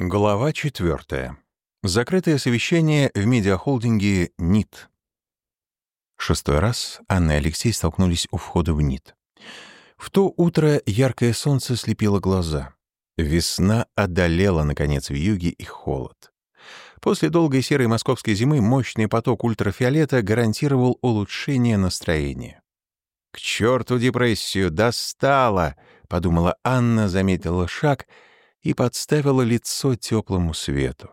Глава четвертая. Закрытое совещание в медиахолдинге НИТ. Шестой раз Анна и Алексей столкнулись у входа в НИТ. В то утро яркое солнце слепило глаза. Весна одолела, наконец, в юге и холод. После долгой серой московской зимы мощный поток ультрафиолета гарантировал улучшение настроения. «К черту депрессию! Достала!» — подумала Анна, заметила шаг — и подставила лицо теплому свету.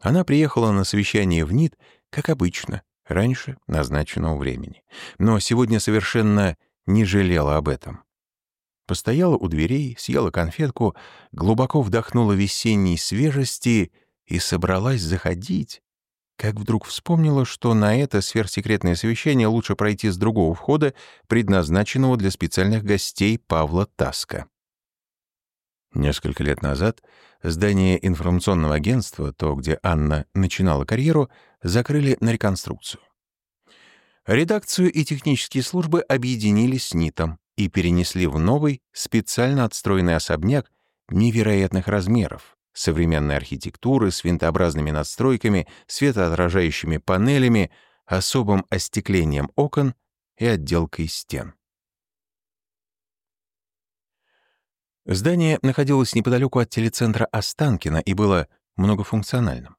Она приехала на совещание в НИД, как обычно, раньше назначенного времени, но сегодня совершенно не жалела об этом. Постояла у дверей, съела конфетку, глубоко вдохнула весенней свежести и собралась заходить, как вдруг вспомнила, что на это сверхсекретное совещание лучше пройти с другого входа, предназначенного для специальных гостей Павла Таска. Несколько лет назад здание информационного агентства, то, где Анна начинала карьеру, закрыли на реконструкцию. Редакцию и технические службы объединились с НИТом и перенесли в новый, специально отстроенный особняк невероятных размеров, современной архитектуры с винтообразными надстройками, светоотражающими панелями, особым остеклением окон и отделкой стен. Здание находилось неподалеку от телецентра Останкино и было многофункциональным.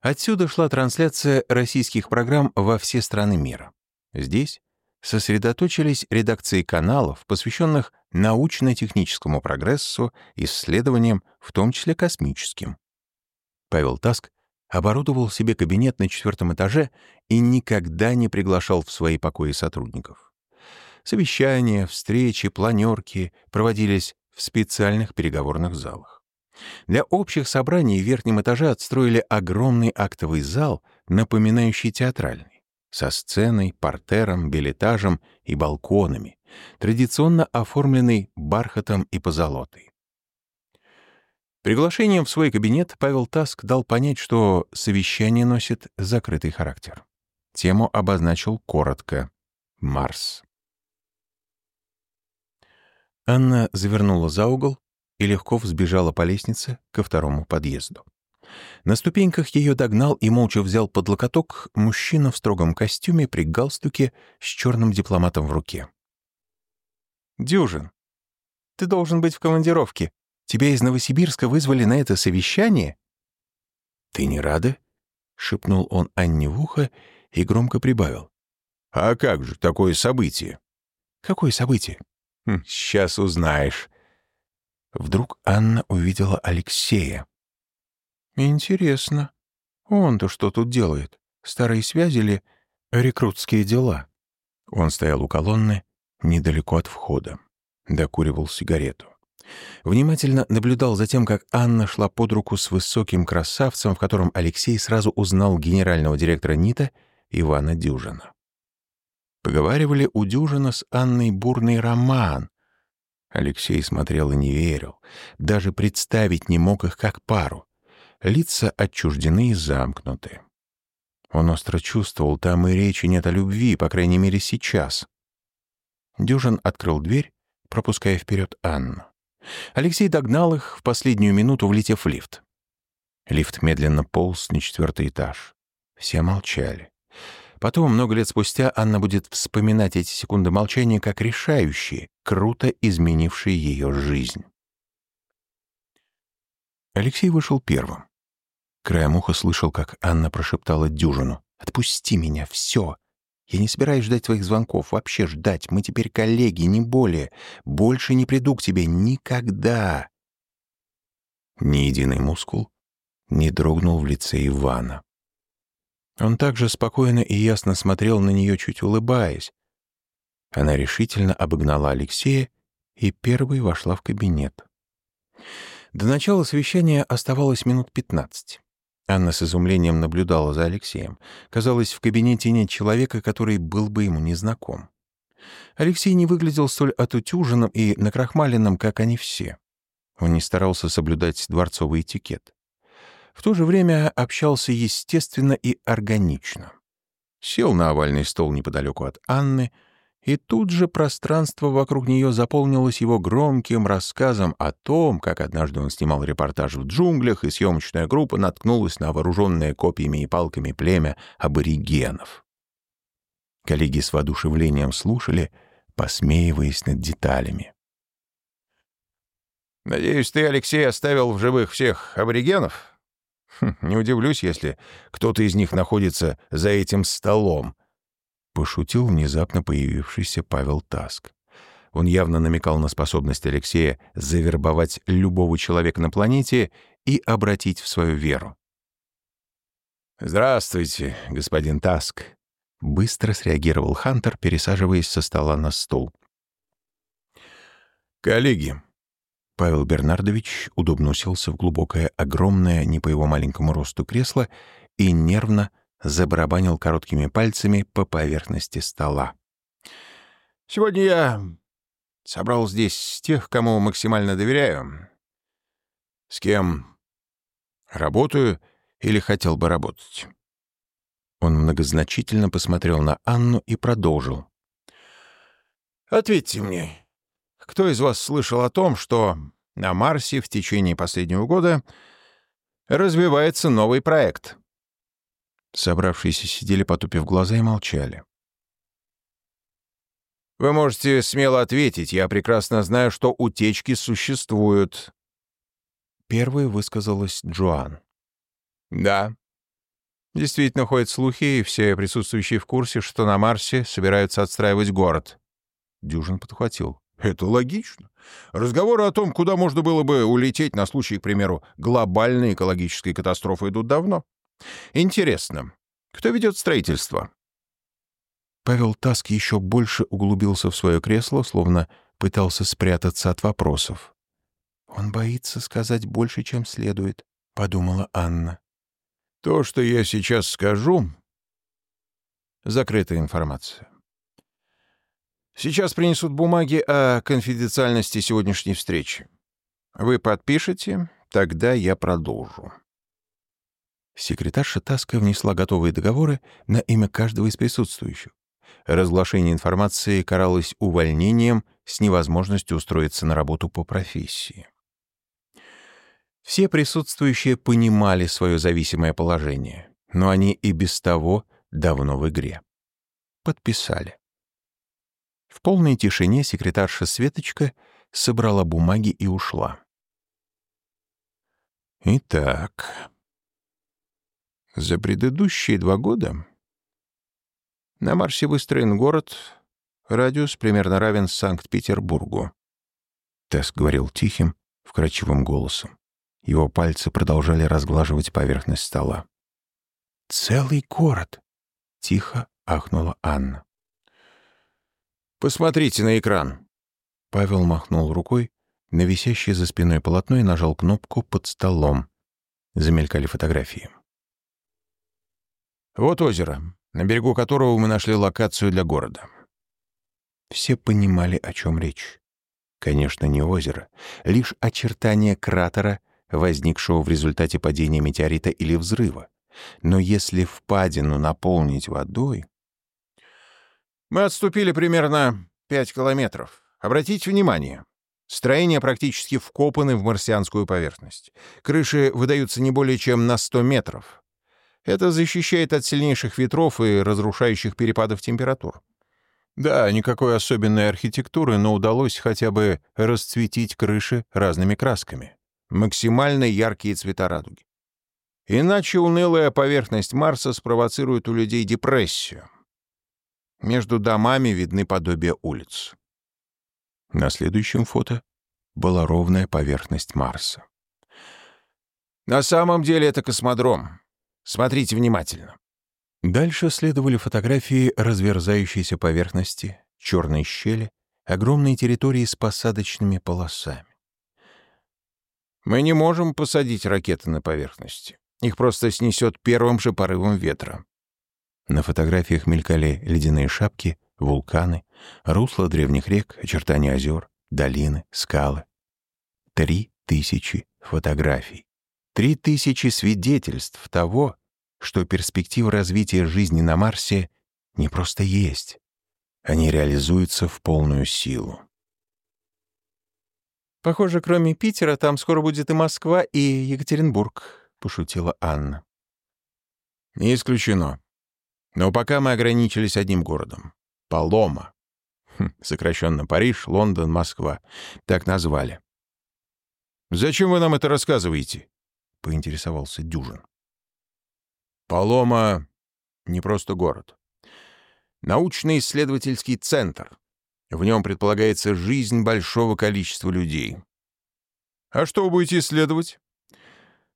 Отсюда шла трансляция российских программ во все страны мира. Здесь сосредоточились редакции каналов, посвященных научно-техническому прогрессу, исследованиям, в том числе космическим. Павел Таск оборудовал себе кабинет на четвертом этаже и никогда не приглашал в свои покои сотрудников. Совещания, встречи, планерки проводились в специальных переговорных залах. Для общих собраний в верхнем этаже отстроили огромный актовый зал, напоминающий театральный, со сценой, портером, билетажем и балконами, традиционно оформленный бархатом и позолотой. Приглашением в свой кабинет Павел Таск дал понять, что совещание носит закрытый характер. Тему обозначил коротко — Марс. Анна завернула за угол и легко взбежала по лестнице ко второму подъезду. На ступеньках ее догнал и молча взял под локоток мужчина в строгом костюме при галстуке с черным дипломатом в руке. «Дюжин, ты должен быть в командировке. Тебя из Новосибирска вызвали на это совещание?» «Ты не рада?» — шепнул он Анне в ухо и громко прибавил. «А как же такое событие?» «Какое событие?» «Сейчас хм, узнаешь». Вдруг Анна увидела Алексея. «Интересно. Он-то что тут делает? Старые связи или рекрутские дела?» Он стоял у колонны, недалеко от входа. Докуривал сигарету. Внимательно наблюдал за тем, как Анна шла под руку с высоким красавцем, в котором Алексей сразу узнал генерального директора НИТа Ивана Дюжина. Поговаривали у Дюжина с Анной бурный роман. Алексей смотрел и не верил. Даже представить не мог их как пару. Лица отчуждены и замкнуты. Он остро чувствовал, там и речи нет о любви, по крайней мере, сейчас. Дюжин открыл дверь, пропуская вперед Анну. Алексей догнал их в последнюю минуту, влетев в лифт. Лифт медленно полз на четвертый этаж. Все молчали. Потом, много лет спустя, Анна будет вспоминать эти секунды молчания как решающие, круто изменившие ее жизнь. Алексей вышел первым. Краем уха слышал, как Анна прошептала дюжину. «Отпусти меня, все. Я не собираюсь ждать твоих звонков, вообще ждать. Мы теперь коллеги, не более. Больше не приду к тебе никогда». Ни единый мускул не дрогнул в лице Ивана. Он также спокойно и ясно смотрел на нее, чуть улыбаясь. Она решительно обогнала Алексея и первой вошла в кабинет. До начала совещания оставалось минут пятнадцать. Анна с изумлением наблюдала за Алексеем. Казалось, в кабинете нет человека, который был бы ему незнаком. Алексей не выглядел столь отутюженным и накрахмаленным, как они все. Он не старался соблюдать дворцовый этикет в то же время общался естественно и органично. Сел на овальный стол неподалеку от Анны, И тут же пространство вокруг нее заполнилось его громким рассказом о том, как однажды он снимал репортаж в джунглях, и съемочная группа наткнулась на вооруженное копьями и палками племя аборигенов. Коллеги с воодушевлением слушали, посмеиваясь над деталями. «Надеюсь, ты, Алексей, оставил в живых всех аборигенов? Хм, не удивлюсь, если кто-то из них находится за этим столом», — пошутил внезапно появившийся Павел Таск. Он явно намекал на способность Алексея завербовать любого человека на планете и обратить в свою веру. «Здравствуйте, господин Таск», — быстро среагировал Хантер, пересаживаясь со стола на стул. «Коллеги», Павел Бернардович удобно уселся в глубокое, огромное, не по его маленькому росту кресло и нервно забарабанил короткими пальцами по поверхности стола. «Сегодня я собрал здесь тех, кому максимально доверяю, с кем работаю или хотел бы работать». Он многозначительно посмотрел на Анну и продолжил. «Ответьте мне, кто из вас слышал о том, что на Марсе в течение последнего года развивается новый проект?» Собравшиеся сидели, потупив глаза, и молчали. «Вы можете смело ответить. Я прекрасно знаю, что утечки существуют». Первой высказалась Джоан. «Да. Действительно ходят слухи, и все присутствующие в курсе, что на Марсе собираются отстраивать город». Дюжин подхватил. «Это логично. Разговоры о том, куда можно было бы улететь на случай, к примеру, глобальной экологической катастрофы идут давно. Интересно, кто ведет строительство? Павел Таск еще больше углубился в свое кресло, словно пытался спрятаться от вопросов. «Он боится сказать больше, чем следует», — подумала Анна. «То, что я сейчас скажу, — закрытая информация. Сейчас принесут бумаги о конфиденциальности сегодняшней встречи. Вы подпишете, тогда я продолжу». Секретарша Таска внесла готовые договоры на имя каждого из присутствующих. Разглашение информации каралось увольнением с невозможностью устроиться на работу по профессии. Все присутствующие понимали свое зависимое положение, но они и без того давно в игре. Подписали. В полной тишине секретарша Светочка собрала бумаги и ушла. Итак, за предыдущие два года на Марсе выстроен город, радиус примерно равен Санкт-Петербургу. Тесс говорил тихим, вкрадчивым голосом. Его пальцы продолжали разглаживать поверхность стола. «Целый город!» — тихо ахнула Анна. «Посмотрите на экран!» Павел махнул рукой на висящее за спиной полотно и нажал кнопку под столом. Замелькали фотографии. Вот озеро, на берегу которого мы нашли локацию для города. Все понимали, о чем речь. Конечно, не озеро, лишь очертания кратера, возникшего в результате падения метеорита или взрыва. Но если впадину наполнить водой... Мы отступили примерно 5 километров. Обратите внимание, строения практически вкопаны в марсианскую поверхность. Крыши выдаются не более чем на 100 метров. Это защищает от сильнейших ветров и разрушающих перепадов температур. Да, никакой особенной архитектуры, но удалось хотя бы расцветить крыши разными красками. Максимально яркие цвета радуги. Иначе унылая поверхность Марса спровоцирует у людей депрессию. Между домами видны подобия улиц. На следующем фото была ровная поверхность Марса. На самом деле это космодром. Смотрите внимательно. Дальше следовали фотографии разверзающейся поверхности, черной щели, огромной территории с посадочными полосами. Мы не можем посадить ракеты на поверхности. Их просто снесет первым же порывом ветра. На фотографиях мелькали ледяные шапки, вулканы, русла древних рек, очертания озер, долины, скалы. Три тысячи фотографий. Три тысячи свидетельств того, что перспектива развития жизни на Марсе не просто есть, они реализуются в полную силу. «Похоже, кроме Питера, там скоро будет и Москва, и Екатеринбург», — пошутила Анна. «Не исключено. Но пока мы ограничились одним городом — Палома. Хм, сокращенно Париж, Лондон, Москва. Так назвали. «Зачем вы нам это рассказываете?» — поинтересовался Дюжин. Палома — не просто город. Научно-исследовательский центр. В нем предполагается жизнь большого количества людей. А что вы будете исследовать?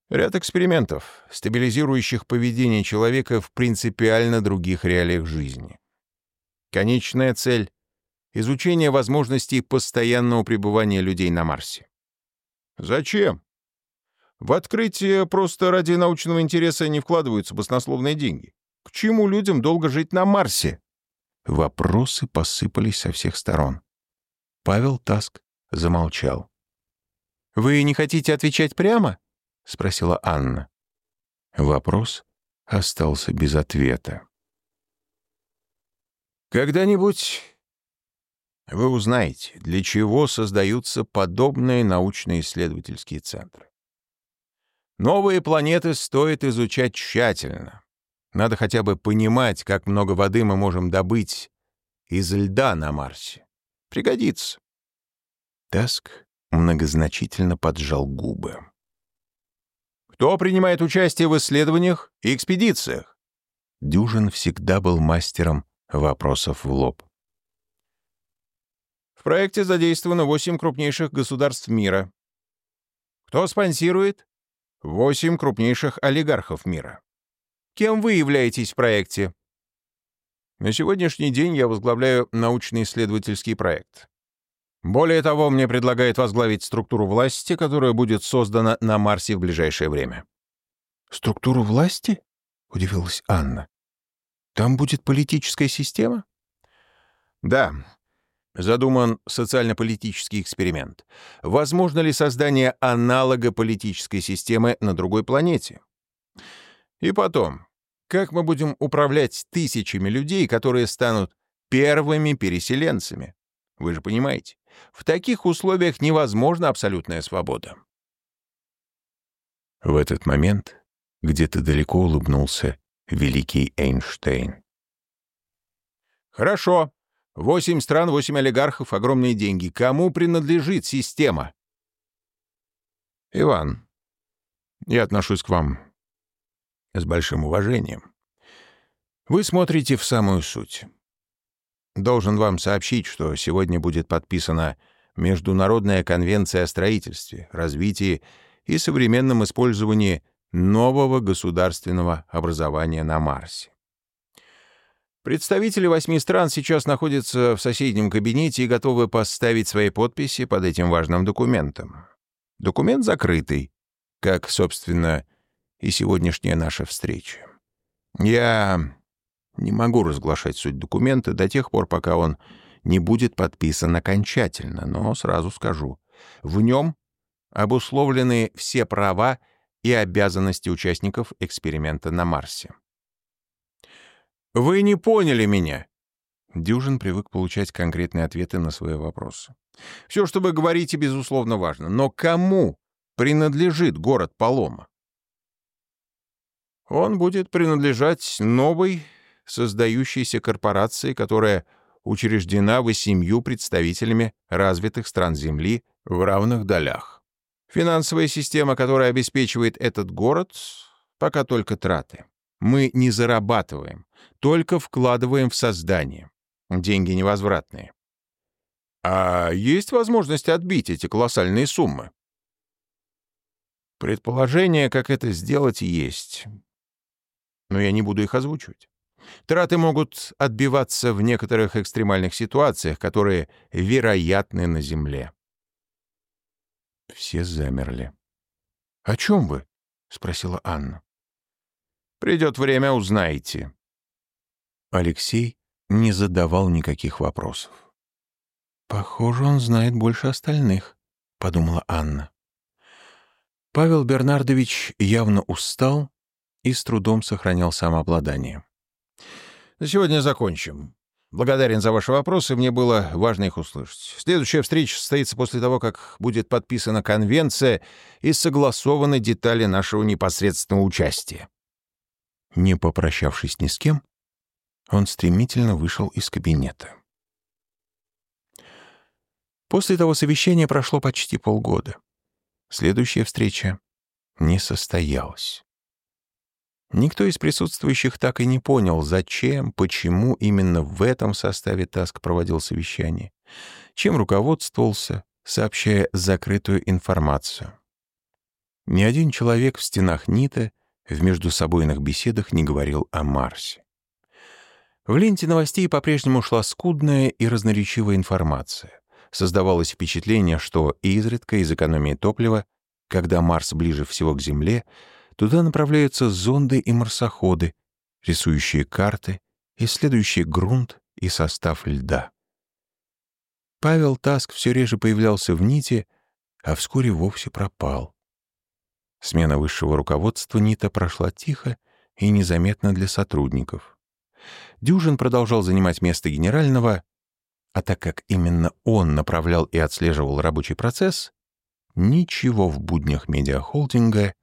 Ряд экспериментов, стабилизирующих поведение человека в принципиально других реалиях жизни. Конечная цель — изучение возможностей постоянного пребывания людей на Марсе. Зачем? В открытие просто ради научного интереса не вкладываются баснословные деньги. К чему людям долго жить на Марсе? Вопросы посыпались со всех сторон. Павел Таск замолчал. «Вы не хотите отвечать прямо?» — спросила Анна. Вопрос остался без ответа. «Когда-нибудь вы узнаете, для чего создаются подобные научно-исследовательские центры. Новые планеты стоит изучать тщательно. Надо хотя бы понимать, как много воды мы можем добыть из льда на Марсе. Пригодится. Таск многозначительно поджал губы. Кто принимает участие в исследованиях и экспедициях? Дюжин всегда был мастером вопросов в лоб. В проекте задействовано восемь крупнейших государств мира. Кто спонсирует? Восемь крупнейших олигархов мира. Кем вы являетесь в проекте? На сегодняшний день я возглавляю научно-исследовательский проект. Более того, мне предлагают возглавить структуру власти, которая будет создана на Марсе в ближайшее время. «Структуру власти?» — удивилась Анна. «Там будет политическая система?» «Да. Задуман социально-политический эксперимент. Возможно ли создание аналога политической системы на другой планете? И потом, как мы будем управлять тысячами людей, которые станут первыми переселенцами? Вы же понимаете, в таких условиях невозможна абсолютная свобода. В этот момент где-то далеко улыбнулся великий Эйнштейн. Хорошо. Восемь стран, восемь олигархов, огромные деньги. Кому принадлежит система? Иван, я отношусь к вам с большим уважением. Вы смотрите в самую суть. Должен вам сообщить, что сегодня будет подписана Международная конвенция о строительстве, развитии и современном использовании нового государственного образования на Марсе. Представители восьми стран сейчас находятся в соседнем кабинете и готовы поставить свои подписи под этим важным документом. Документ закрытый, как, собственно, и сегодняшняя наша встреча. Я не могу разглашать суть документа до тех пор, пока он не будет подписан окончательно, но сразу скажу. В нем обусловлены все права и обязанности участников эксперимента на Марсе. «Вы не поняли меня!» Дюжин привык получать конкретные ответы на свои вопросы. «Все, что вы говорите, безусловно, важно. Но кому принадлежит город Палома?» Он будет принадлежать новой, создающейся корпорации, которая учреждена восемью представителями развитых стран Земли в равных долях. Финансовая система, которая обеспечивает этот город, пока только траты. Мы не зарабатываем, только вкладываем в создание. Деньги невозвратные. А есть возможность отбить эти колоссальные суммы? Предположение, как это сделать, есть но я не буду их озвучивать. Траты могут отбиваться в некоторых экстремальных ситуациях, которые вероятны на Земле. Все замерли. «О чем вы?» — спросила Анна. «Придет время, узнаете». Алексей не задавал никаких вопросов. «Похоже, он знает больше остальных», — подумала Анна. Павел Бернардович явно устал и с трудом сохранял самообладание. «На сегодня закончим. Благодарен за ваши вопросы, мне было важно их услышать. Следующая встреча состоится после того, как будет подписана конвенция и согласованы детали нашего непосредственного участия. Не попрощавшись ни с кем, он стремительно вышел из кабинета. После того совещания прошло почти полгода. Следующая встреча не состоялась. Никто из присутствующих так и не понял, зачем, почему именно в этом составе ТАСК проводил совещание, чем руководствовался, сообщая закрытую информацию. Ни один человек в стенах НИТа в междусобойных беседах не говорил о Марсе. В ленте новостей по-прежнему шла скудная и разноречивая информация. Создавалось впечатление, что изредка из экономии топлива, когда Марс ближе всего к Земле, Туда направляются зонды и марсоходы, рисующие карты, исследующие грунт и состав льда. Павел Таск все реже появлялся в НИТе, а вскоре вовсе пропал. Смена высшего руководства НИТа прошла тихо и незаметно для сотрудников. Дюжин продолжал занимать место генерального, а так как именно он направлял и отслеживал рабочий процесс, ничего в буднях медиахолдинга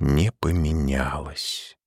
не поменялось.